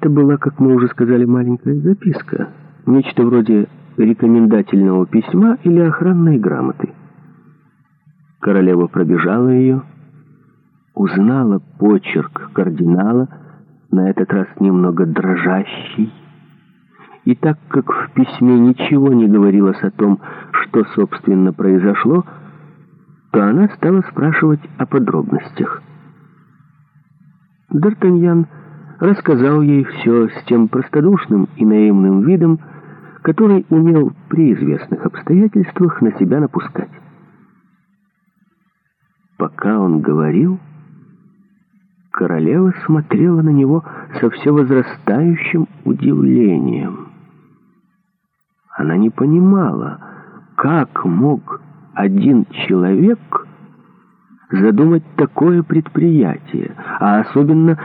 Это была, как мы уже сказали, маленькая записка. Нечто вроде рекомендательного письма или охранной грамоты. Королева пробежала ее, узнала почерк кардинала, на этот раз немного дрожащий. И так как в письме ничего не говорилось о том, что, собственно, произошло, то она стала спрашивать о подробностях. Д'Артаньян рассказал ей все с тем простодушным и наивным видом, который умел при известных обстоятельствах на себя напускать. Пока он говорил, королева смотрела на него со все возрастающим удивлением. Она не понимала, как мог один человек задумать такое предприятие, а особенно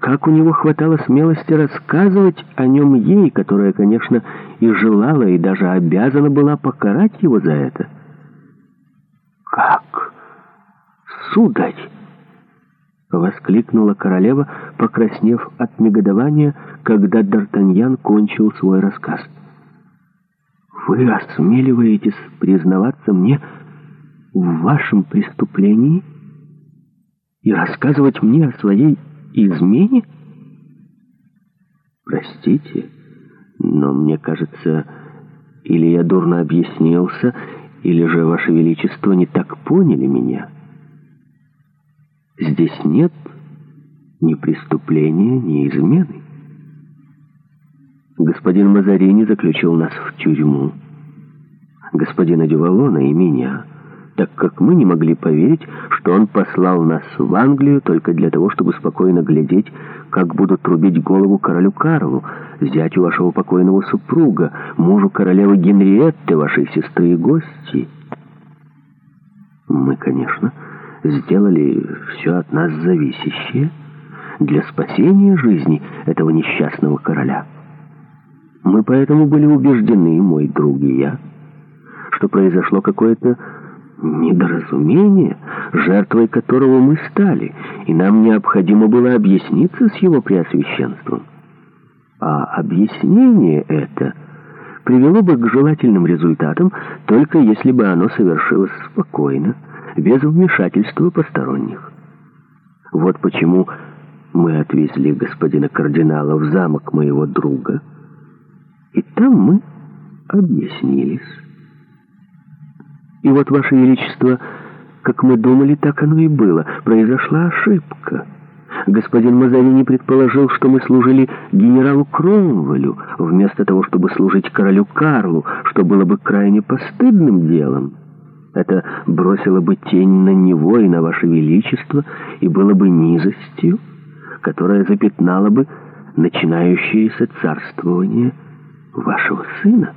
как у него хватало смелости рассказывать о нем ей, которая, конечно, и желала, и даже обязана была покарать его за это. «Как? Сударь!» — воскликнула королева, покраснев от негодования, когда Д'Артаньян кончил свой рассказ. «Вы осмеливаетесь признаваться мне в вашем преступлении?» и рассказывать мне о своей измене? Простите, но мне кажется, или я дурно объяснился, или же, Ваше Величество, не так поняли меня. Здесь нет ни преступления, ни измены. Господин Мазарини заключил нас в тюрьму. Господина Дювалона и меня — так как мы не могли поверить, что он послал нас в Англию только для того, чтобы спокойно глядеть, как будут рубить голову королю Карлу, зятю вашего покойного супруга, мужу королевы Генриетты, вашей сестры и гости. Мы, конечно, сделали все от нас зависящее для спасения жизни этого несчастного короля. Мы поэтому были убеждены, мой друг и я, что произошло какое-то недоразумение, жертвой которого мы стали, и нам необходимо было объясниться с его преосвященством. А объяснение это привело бы к желательным результатам, только если бы оно совершилось спокойно, без вмешательства посторонних. Вот почему мы отвезли господина кардинала в замок моего друга, и там мы объяснились. И вот, Ваше Величество, как мы думали, так оно и было. Произошла ошибка. Господин Мазарини предположил, что мы служили генералу Кромвелю, вместо того, чтобы служить королю Карлу, что было бы крайне постыдным делом. Это бросило бы тень на него и на Ваше Величество, и было бы низостью, которая запятнала бы начинающееся царствование вашего сына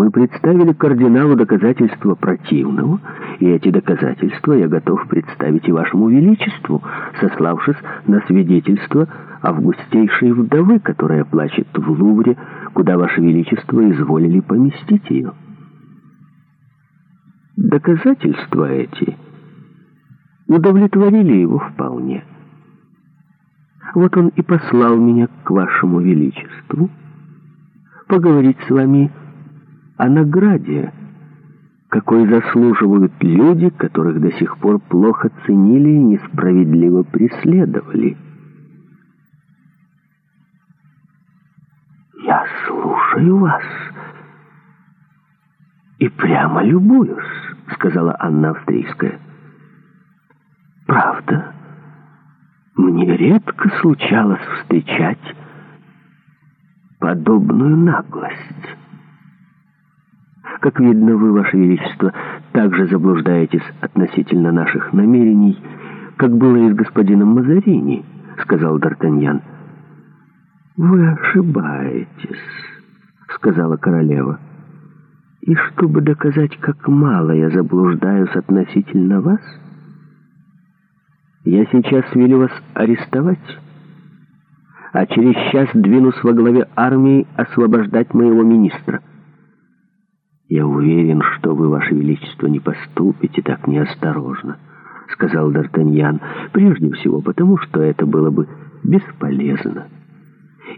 мы представили кардиналу доказательства противного, и эти доказательства я готов представить и вашему величеству, сославшись на свидетельство августейшей вдовы, которая плачет в Лувре, куда ваше величество изволили поместить ее. Доказательства эти удовлетворили его вполне. Вот он и послал меня к вашему величеству поговорить с вами о о награде, какой заслуживают люди, которых до сих пор плохо ценили и несправедливо преследовали. «Я слушаю вас и прямо любуюсь», — сказала Анна Австрийская. «Правда, мне редко случалось встречать подобную наглость». Как видно, вы, Ваше Величество, также заблуждаетесь относительно наших намерений, как было и с господином Мазарини, — сказал Д'Артаньян. «Вы ошибаетесь», — сказала королева. «И чтобы доказать, как мало я заблуждаюсь относительно вас, я сейчас велю вас арестовать, а через час двинусь во главе армии освобождать моего министра». «Я уверен, что вы, ваше величество, не поступите так неосторожно», — сказал Д'Артаньян, «прежде всего потому, что это было бы бесполезно».